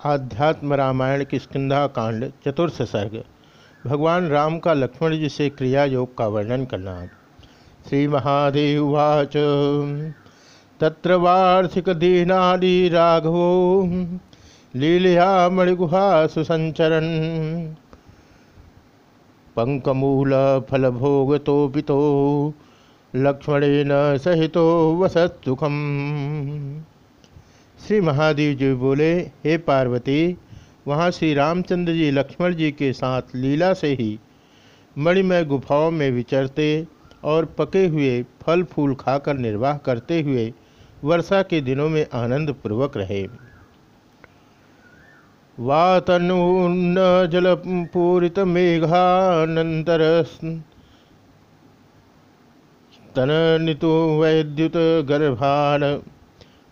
आध्यात्म रामायण की स्कंधा कांड चतुर्थ सर्ग। भगवान राम का लक्ष्मण जी से क्रिया योग का वर्णन करना। श्री महादेवाच तत्र वार्षिक दीनादि राघवो। लीलया मणिगुहा सुसंचरन पंकमूल फलभोग तो लक्ष्मणेन सहितो वसत सुखम श्री महादेव जी बोले, हे पार्वती, वहाँ श्री रामचंद्र जी लक्ष्मण जी के साथ लीला से ही मणिमय गुफाओं में विचरते और पके हुए फल फूल खाकर निर्वाह करते हुए वर्षा के दिनों में आनंद पूर्वक रहे। वातन्न जल पूरित मेघानंतर तन नितु वैद्युत गर्भान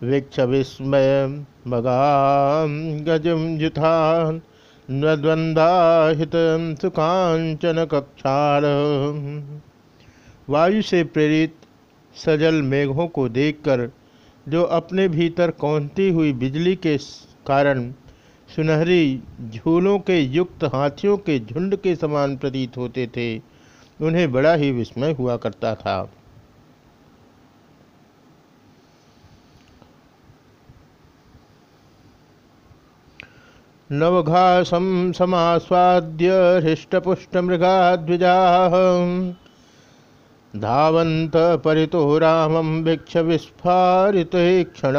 वीक्ष विस्मय मगाम गजम जुथान नद्वंदाहित सुकांचन कक्षार वायु से प्रेरित सजल मेघों को देखकर, जो अपने भीतर कौनती हुई बिजली के कारण सुनहरी झूलों के युक्त हाथियों के झुंड के समान प्रतीत होते थे, उन्हें बड़ा ही विस्मय हुआ करता था। नवघासम समास्वाद्य हृष्टपुष्टमृगाद्विजा। धावंत परितो रामम भिक्ष विस्फारित क्षण।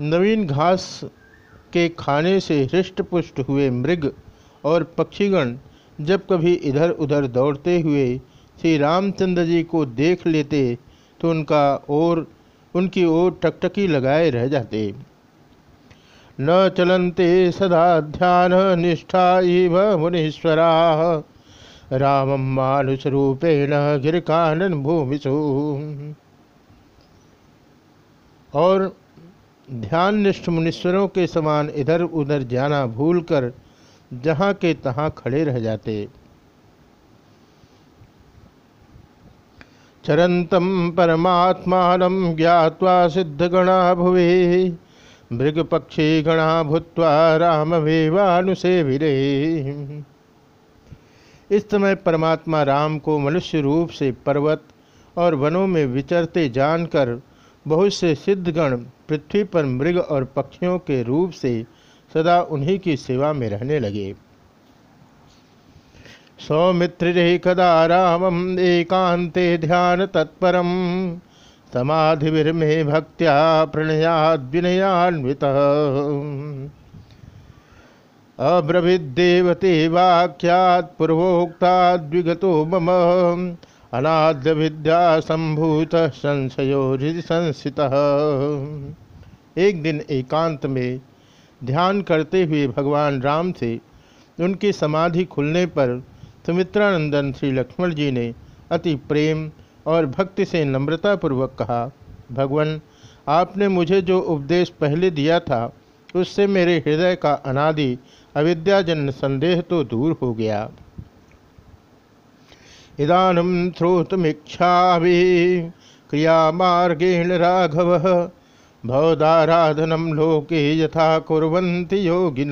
नवीन घास के खाने से हृष्टपुष्ट हुए मृग और पक्षीगण जब कभी इधर उधर दौड़ते हुए श्री रामचंद्र जी को देख लेते तो उनका और उनकी ओर टकटकी लगाए रह जाते। न चलते सदा ध्यान निष्ठा इव मुनीश्वरा। रामम मानुष रूपेण गिरकानन भूमिशु और ध्यान निष्ठ मुनीश्वरों के समान इधर उधर जाना भूलकर जहाँ के तहाँ खड़े रह जाते। चरन्तं परमात्मानं ज्ञात्वा सिद्धगणा भुवे। मृगपक्षीगणा भूत्वा रामवेवानुसेविरे इस समय परमात्मा राम को मनुष्य रूप से पर्वत और वनों में विचरते जानकर बहुत से सिद्धगण पृथ्वी पर मृग और पक्षियों के रूप से सदा उन्हीं की सेवा में रहने लगे। सौमित्रिरे कदा रामम एकांते ध्यान तत्परम समाधिर्मे भक्त्या प्रणयाद विनयान्वित अब्रवीदेवते वाक्यात् पूर्वोक्ताद्विगतो मम। संभूत संशयो संस्थित एक दिन एकांत में ध्यान करते हुए भगवान राम से उनकी समाधि खुलने पर सुमित्रानंदन श्री लक्ष्मण जी ने अति प्रेम और भक्ति से नम्रतापूर्वक कहा, भगवान, आपने मुझे जो उपदेश पहले दिया था, उससे मेरे हृदय का अनादि अविद्याजन्य संदेह तो दूर हो गया। इदानम श्रोतमीक्षा क्रिया मार्गेण राघव भवदाराधनम लोके यथा कुरंती योगिन।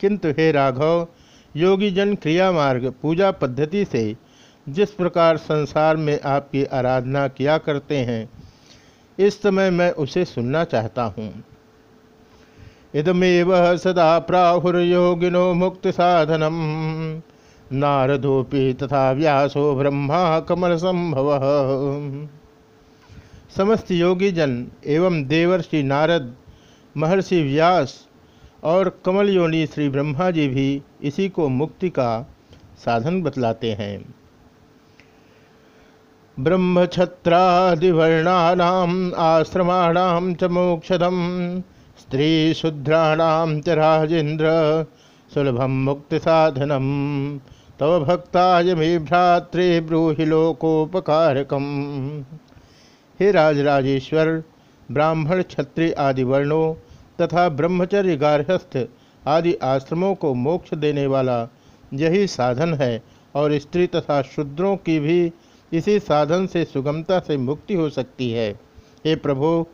किंतु हे राघव योगी जन क्रिया मार्ग पूजा पद्धति से जिस प्रकार संसार में आपकी आराधना किया करते हैं, इस समय मैं उसे सुनना चाहता हूँ। इदमेव सदा प्राहुर्योगिनो मुक्ति साधनम। नारदोपी तथा व्यासो ब्रह्मा कमल संभव समस्त योगी जन एवं देवर्षि नारद महर्षि व्यास और कमल योनि श्री ब्रह्मा जी भी इसी को मुक्ति का साधन बतलाते हैं। ब्रह्मछत्रादिवर्णानाम, आश्रमाणाम च मोक्षदम स्त्री शूद्राणाम च राजेन्द्र सुलभम मुक्ति साधनम तव भक्ताय मे भ्रात्रे ब्रूहि लोकोपकारकम। हे राजराजेश्वर ब्राह्मण क्षत्रिय आदि वर्णों तथा ब्रह्मचर्य गार्हस्थ आदि आश्रमों को मोक्ष देने वाला यही साधन है और स्त्री तथा शूद्रों की भी इसी साधन से सुगमता से मुक्ति हो सकती है। हे प्रभु,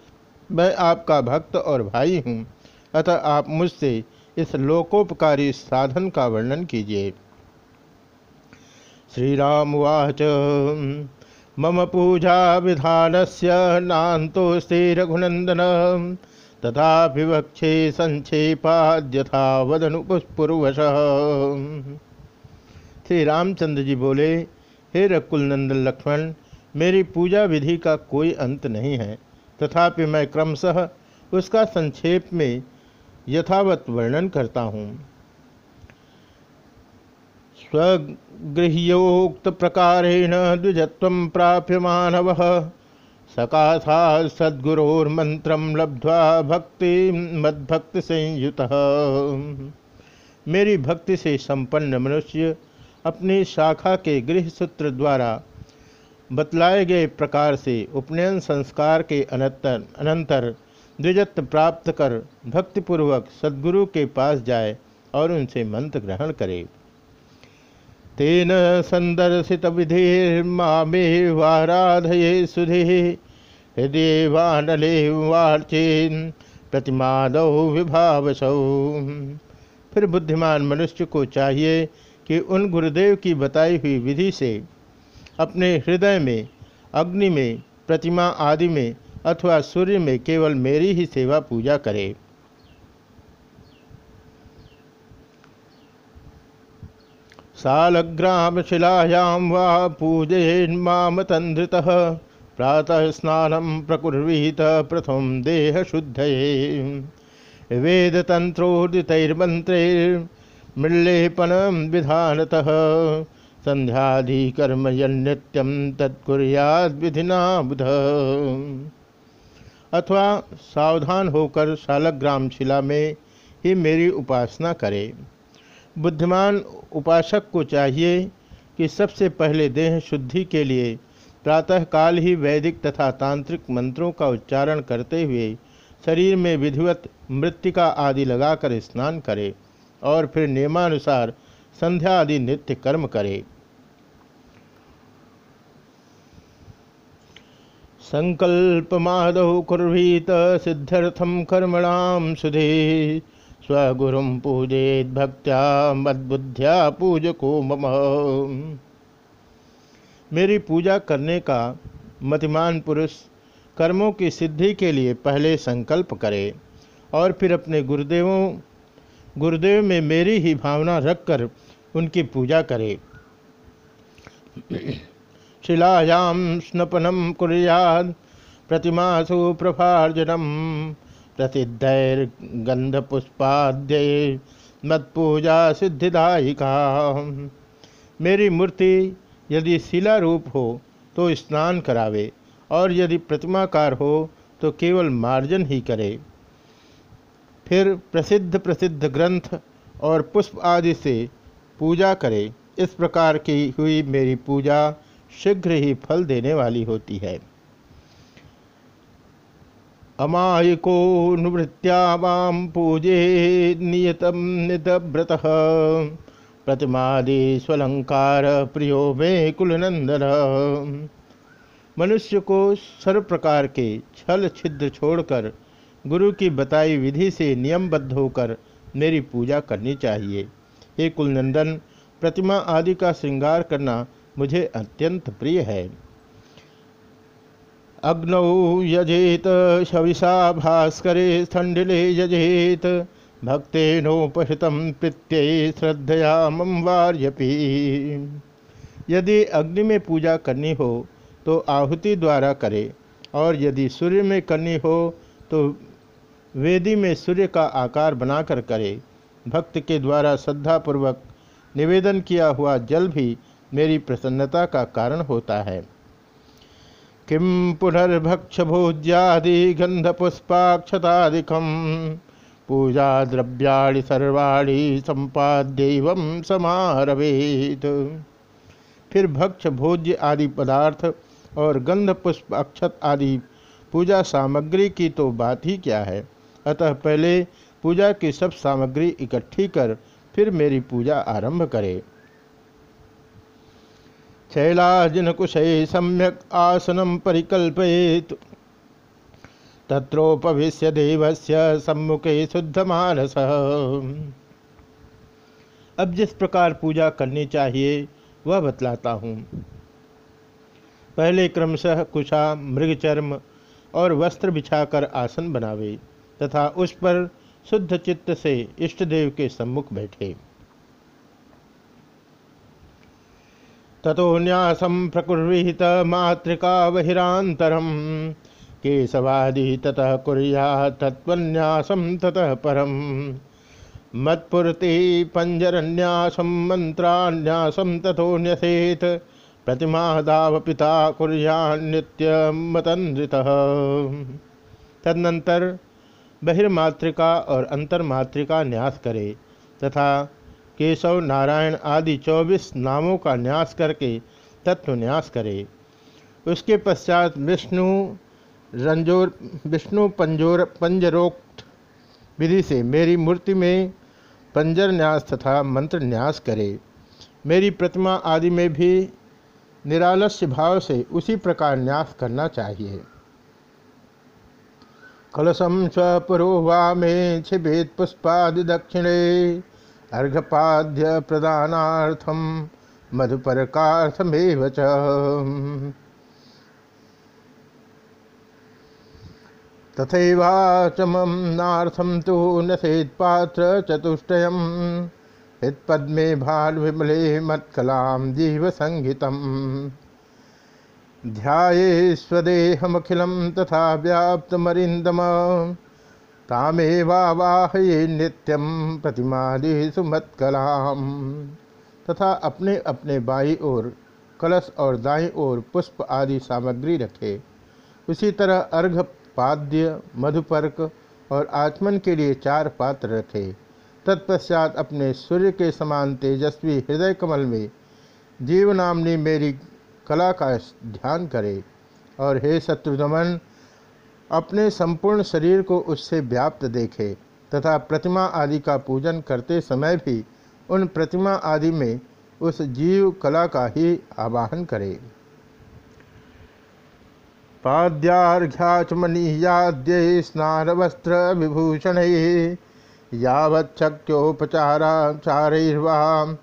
मैं आपका भक्त और भाई हूँ, अतः आप मुझसे इस लोकोपकारी साधन का वर्णन कीजिए। श्रीराम वाच मम पूजा विधान से नातोस्ते रघुनंदन तथा विवक्षे संक्षेपाद्यथा वदनुपुष्पुर्वश श्री रामचंद्र जी बोले, हे रकुल नंदन लक्ष्मण, मेरी पूजा विधि का कोई अंत नहीं है। तथापि मैं क्रमशः उसका संक्षेप में यथावत वर्णन करता हूँ। स्वगृह्योक्त प्रकारेण द्विजत्व प्राप्य मानव सकाशा सद्गुरोर्मंत्र लब्ध्वा भक्ति मद्भक्ति संयुत मेरी भक्ति से संपन्न मनुष्य अपनी शाखा के गृह सूत्र द्वारा बतलाए गए प्रकार से उपनयन संस्कार के अनंतर अनंतर द्विजत्व प्राप्त कर भक्तिपूर्वक सद्गुरु के पास जाए और उनसे मंत्र ग्रहण करे। तेन संदर्शित विधिर्मामे वाराधये सुधि हृदय वानले वार्चेन प्रतिमादौ विभावसौ। फिर बुद्धिमान मनुष्य को चाहिए कि उन गुरुदेव की बताई हुई विधि से अपने हृदय में, अग्नि में, प्रतिमा आदि में अथवा सूर्य में केवल मेरी ही सेवा पूजा करे। सालग्राम शिलायां वा पूजयेन्मामतन्द्रित। प्रातः स्नान प्रकुर्वीत प्रथम देह शुद्धये वेदतन्त्रोदितैर्मन्त्रैर्मृल्लेपनं विधानतः। संध्याधिकर्म यन्नित्यम तत्कुर्याद विधिना बुध अथवा सावधान होकर शालग्राम शिला में ही मेरी उपासना करे। बुद्धिमान उपासक को चाहिए कि सबसे पहले देह शुद्धि के लिए प्रातःकाल ही वैदिक तथा तांत्रिक मंत्रों का उच्चारण करते हुए शरीर में विधिवत मृतिका आदि लगाकर स्नान करे और फिर नियमानुसार संध्या आदि नित्य कर्म करे। संकल्प संकल्पमादौ कुर्वीत सिद्ध्यर्थम कर्मणाम सुधे, स्वगुरु पूजेत भक्त्या मद्बुद्ध्या पूजको मम। मेरी पूजा करने का मतिमान पुरुष कर्मों की सिद्धि के लिए पहले संकल्प करे और फिर अपने गुरुदेवों, गुरुदेव में मेरी ही भावना रखकर उनकी पूजा करे। शिलायां स्नपनं कुर्यात् प्रतिमासु प्रभार्जनम मत पूजा सिद्धिदायिका मेरी मूर्ति यदि शिला रूप हो तो स्नान करावे, और यदि प्रतिमाकार हो तो केवल मार्जन ही करे। फिर प्रसिद्ध प्रसिद्ध ग्रंथ और पुष्प आदि से पूजा करे। इस प्रकार की हुई मेरी पूजा शीघ्र ही फल देने वाली होती है। अमायको निवृत्त्यावाम पूजे नियतम नितव्रत प्रतिमादि स्वलंकार प्रियो में कुलनंदन। मनुष्य को सर्व प्रकार के छल छिद्र छोड़कर, गुरु की बताई विधि से नियमबद्ध होकर मेरी पूजा करनी चाहिए। हे कुलनंदन, प्रतिमा आदि का श्रृंगार करना मुझे अत्यंत प्रिय है। अग्नौ यजेत शविषा भास्करे स्थंडिले यजेत भक्तेनोपहृत प्रीत्य श्रद्धया मम वार्यपी। यदि अग्नि में पूजा करनी हो तो आहुति द्वारा करे, और यदि सूर्य में करनी हो तो वेदी में सूर्य का आकार बनाकर करे। भक्त के द्वारा श्रद्धापूर्वक निवेदन किया हुआ जल भी मेरी प्रसन्नता का कारण होता है। किम पुनर्भक्ष भोज्यादि गंध पुष्पाक्षतादिकम पूजा द्रव्याणि सर्वाणी संपाद्य समारवेत फिर भक्ष भोज्य आदि पदार्थ और गंध, पुष्प, अक्षत आदि पूजा सामग्री की तो बात ही क्या है? अतः पहले पूजा की सब सामग्री इकट्ठी कर फिर मेरी पूजा आरंभ करे। शैलाजिनकुशै सम्यक आसनम परिकल्पयेत। तत्रोपविश्य देवस्य सम्मुखे शुद्ध मानस अब जिस प्रकार पूजा करनी चाहिए, वह बतलाता हूँ। पहले क्रमशः कुशा, मृगचर्म और वस्त्र बिछाकर आसन बनावे तथा उस पर शुद्ध चित्त से इष्ट देव के सम्मुख बैठे। ततो न्यासम प्रकुर्विहित मातृका बहिरांतरम केशवादी ततः कुरिया तत्वन्यासम ततः परम। मत्पुरति पंजरन्यासम मंत्रान्यासम तथो न्यसेत। प्रतिमा दाव पिता कुरियान्नित्य मतंद्रित तदनंतर बहिर्मातृका और अंतर्मातृका न्यास करे तथा केशव नारायण आदि चौबीस नामों का न्यास करके तत्व न्यास करे। उसके पश्चात विष्णु रंजोर, विष्णु, पंजोर, पंजरोक्त। विधि से मेरी मूर्ति में पंजर न्यास तथा मंत्र न्यास करे। मेरी प्रतिमा आदि में भी निरालस्य भाव से उसी प्रकार न्यास करना चाहिए। कलशम स्वपुरोवा में छिभेद पुष्पादि दक्षिणे अर्घपाद्य प्रदानार्थम मधुपरकार्थमेव तथैवाचमं नार्थम तो न नसेत्पात्र चतुष्टयम्। हृत्पद्मे भालविमले मत्कलां जीवसंहितम् ध्याये स्वदेहमखिलं तथा व्याप्तमरिन्दम। तामेवावाहये नित्यं प्रतिमादिषु मत्कलाम। तथा अपने अपने बाई ओर, कलश और दाई ओर पुष्प आदि सामग्री रखे। उसी तरह अर्घ पाद्य, मधुपर्क और आचमन के लिए चार पात्र रखे तत्पश्चात अपने सूर्य के समान तेजस्वी हृदय कमल में जीवनामनी मेरी कला का ध्यान करे और हे शत्रुदमन अपने संपूर्ण शरीर को उससे व्याप्त देखे तथा प्रतिमा आदि का पूजन करते समय भी उन प्रतिमा आदि में उस जीव कला का ही आवाहन करे। पाद्याघ्याचमनीयाद्य स्नान वस्त्र विभूषण यावच्छक्योपचाराचारैर्वां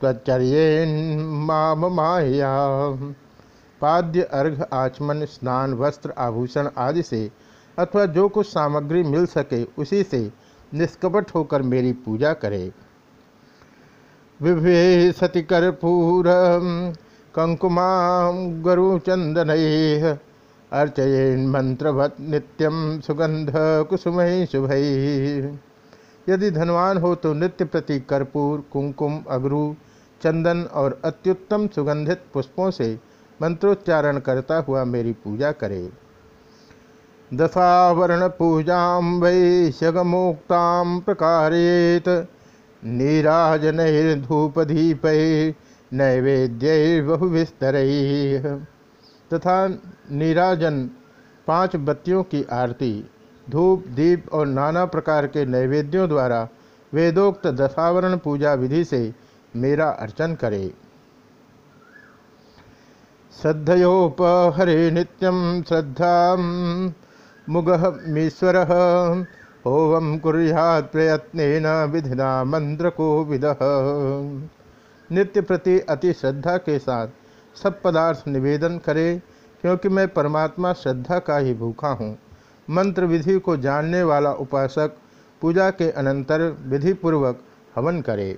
त्वचर्येन्माममाया पाद्य अर्घ आचमन, स्नान, वस्त्र, आभूषण आदि से अथवा जो कुछ सामग्री मिल सके, उसी से निष्कपट होकर मेरी पूजा करे। विभे सति कर्पूर, कंकुमा, गरुचंदन अर्चयेन मंत्रवत नित्यम सुगंध कुसुमय शुभ। यदि धनवान हो तो नित्य प्रति कर्पूर, कुंकुम, अगरू, चंदन और अत्युत्तम सुगंधित पुष्पों से मंत्रोच्चारण करता हुआ मेरी पूजा करे। दशावरण पूजा वै वैश्यगमोक्ता प्रकारेत नीराजनधूपधीप नैवेद्य बहुविस्तर तथा नीराजन पाँच बत्तियों की आरती, धूप, दीप और नाना प्रकार के नैवेद्यों द्वारा वेदोक्त दशावरण पूजा विधि से मेरा अर्चन करे। श्रद्धयोपहरे नित्यम श्रद्धा मुगमीश्वर होवम कुरियात प्रयत्न विधिना मंत्र को विद नित्य प्रति अति श्रद्धा के साथ सब पदार्थ निवेदन करे, क्योंकि मैं परमात्मा श्रद्धा का ही भूखा हूँ। मंत्र विधि को जानने वाला उपासक पूजा के अनंतर विधिपूर्वक हवन करे।